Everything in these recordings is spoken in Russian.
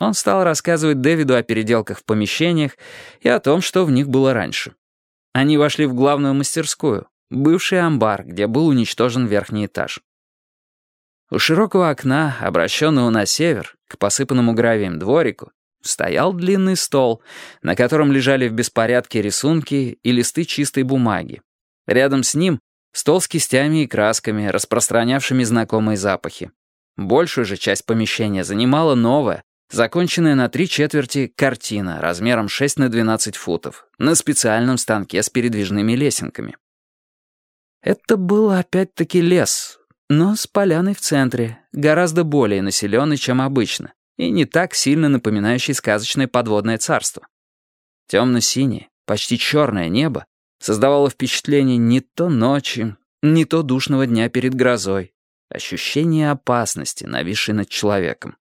Он стал рассказывать Дэвиду о переделках в помещениях и о том, что в них было раньше. Они вошли в главную мастерскую, бывший амбар, где был уничтожен верхний этаж. У широкого окна, обращенного на север, к посыпанному гравием дворику, стоял длинный стол, на котором лежали в беспорядке рисунки и листы чистой бумаги. Рядом с ним стол с кистями и красками, распространявшими знакомые запахи. Большую же часть помещения занимала новая, законченная на три четверти картина размером 6 на 12 футов на специальном станке с передвижными лесенками. Это был опять-таки лес, но с поляной в центре, гораздо более населенный, чем обычно, и не так сильно напоминающий сказочное подводное царство. Темно-синее, почти черное небо создавало впечатление не то ночи, не то душного дня перед грозой, ощущение опасности, нависшей над человеком.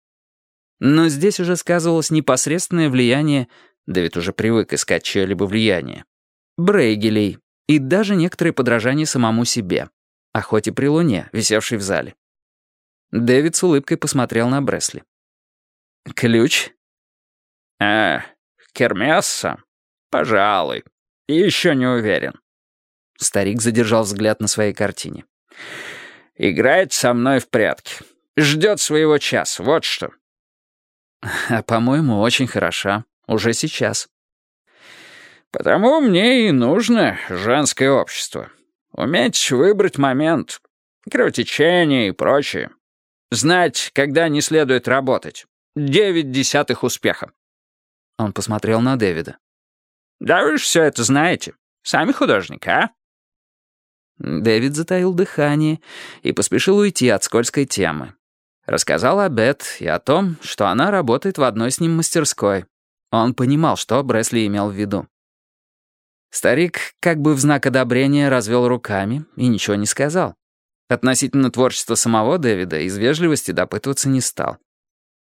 Но здесь уже сказывалось непосредственное влияние, Дэвид уже привык искать чье-либо влияние, Брейгелей и даже некоторые подражания самому себе, охоте при луне, висевшей в зале. Дэвид с улыбкой посмотрел на Бресли. «Ключ?» «Э, Кермесса? Пожалуй. Еще не уверен». Старик задержал взгляд на своей картине. «Играет со мной в прятки. Ждет своего часа, вот что». «А, по-моему, очень хороша. Уже сейчас». «Потому мне и нужно женское общество. Уметь выбрать момент, кровотечение и прочее. Знать, когда не следует работать. Девять десятых успеха». Он посмотрел на Дэвида. «Да вы же все это знаете. Сами художник, а?» Дэвид затаил дыхание и поспешил уйти от скользкой темы. Рассказал о Бет и о том, что она работает в одной с ним мастерской. Он понимал, что Бресли имел в виду. Старик как бы в знак одобрения развел руками и ничего не сказал. Относительно творчества самого Дэвида из вежливости допытываться не стал.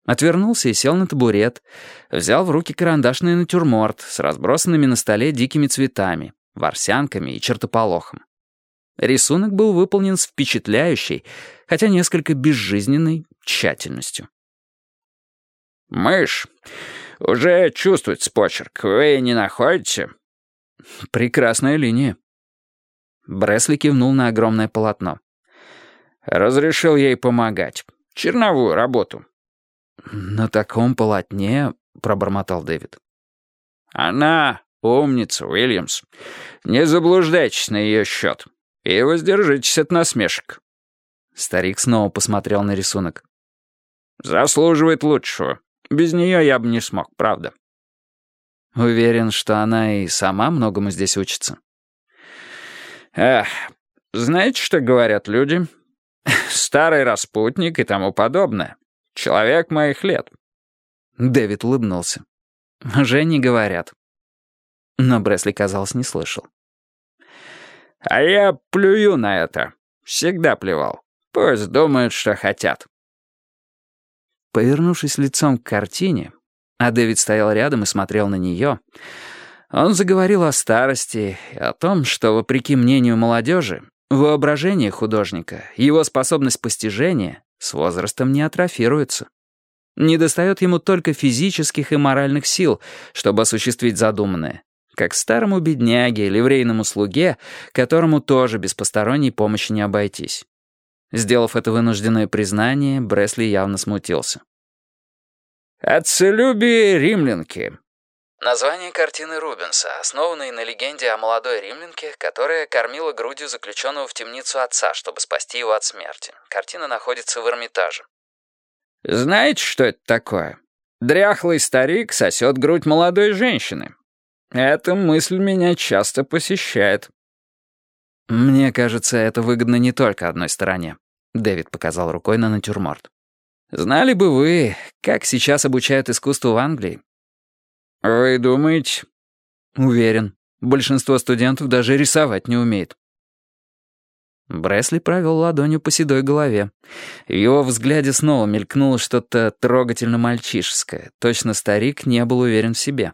Отвернулся и сел на табурет, взял в руки карандашный натюрморт с разбросанными на столе дикими цветами, ворсянками и чертополохом. Рисунок был выполнен с впечатляющей, хотя несколько безжизненной, тщательностью. «Мышь, уже чувствуется почерк, вы не находите?» «Прекрасная линия». Бресли кивнул на огромное полотно. «Разрешил ей помогать. Черновую работу. «На таком полотне...» — пробормотал Дэвид. «Она умница, Уильямс. Не заблуждайтесь на ее счет. И воздержитесь от насмешек». Старик снова посмотрел на рисунок. «Заслуживает лучшего. Без нее я бы не смог, правда». «Уверен, что она и сама многому здесь учится». «Эх, знаете, что говорят люди? Старый распутник и тому подобное. Человек моих лет». Дэвид улыбнулся. «Уже не говорят». Но Бресли, казалось, не слышал. «А я плюю на это. Всегда плевал. Пусть думают, что хотят». Повернувшись лицом к картине, а Дэвид стоял рядом и смотрел на нее, он заговорил о старости и о том, что, вопреки мнению молодежи, воображение художника, его способность постижения с возрастом не атрофируется. Недостает ему только физических и моральных сил, чтобы осуществить задуманное, как старому бедняге, ливрейному слуге, которому тоже без посторонней помощи не обойтись. Сделав это вынужденное признание, Бресли явно смутился. «Отцелюбие римлянки», Название картины Рубенса, основанной на легенде о молодой римлянке, которая кормила грудью заключенного в темницу отца, чтобы спасти его от смерти. Картина находится в Эрмитаже. «Знаете, что это такое? Дряхлый старик сосет грудь молодой женщины. Эта мысль меня часто посещает». «Мне кажется, это выгодно не только одной стороне», — Дэвид показал рукой на натюрморт. «Знали бы вы, как сейчас обучают искусству в Англии, «Вы думаете?» «Уверен. Большинство студентов даже рисовать не умеет». Бресли провел ладонью по седой голове. В его взгляде снова мелькнуло что-то трогательно мальчишеское. Точно старик не был уверен в себе.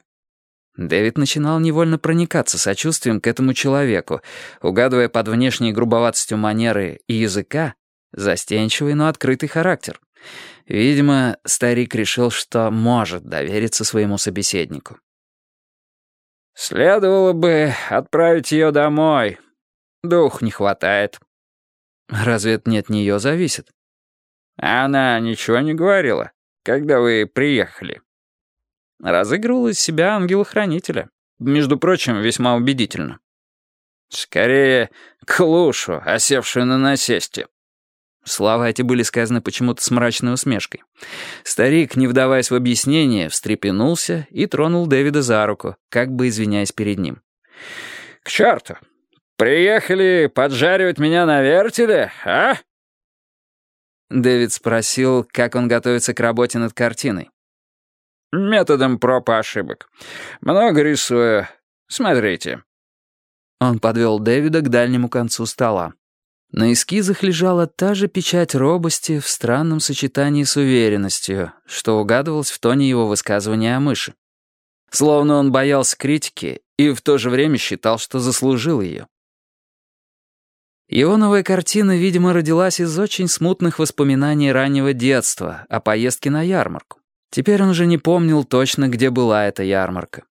Дэвид начинал невольно проникаться сочувствием к этому человеку, угадывая под внешней грубоватостью манеры и языка Застенчивый, но открытый характер. Видимо, старик решил, что может довериться своему собеседнику. «Следовало бы отправить ее домой. Дух не хватает». «Разве это не от нее зависит?» «Она ничего не говорила, когда вы приехали». Разыгрывал из себя ангела-хранителя. Между прочим, весьма убедительно. «Скорее, клушу, осевшую на насесте». Слова эти были сказаны почему-то с мрачной усмешкой. Старик, не вдаваясь в объяснение, встрепенулся и тронул Дэвида за руку, как бы извиняясь перед ним. «К черту! Приехали поджаривать меня на вертеле, а?» Дэвид спросил, как он готовится к работе над картиной. «Методом проб и ошибок. Много рисую. Смотрите». Он подвел Дэвида к дальнему концу стола. На эскизах лежала та же печать робости в странном сочетании с уверенностью, что угадывалось в тоне его высказывания о мыши. Словно он боялся критики и в то же время считал, что заслужил ее. Его новая картина, видимо, родилась из очень смутных воспоминаний раннего детства о поездке на ярмарку. Теперь он уже не помнил точно, где была эта ярмарка.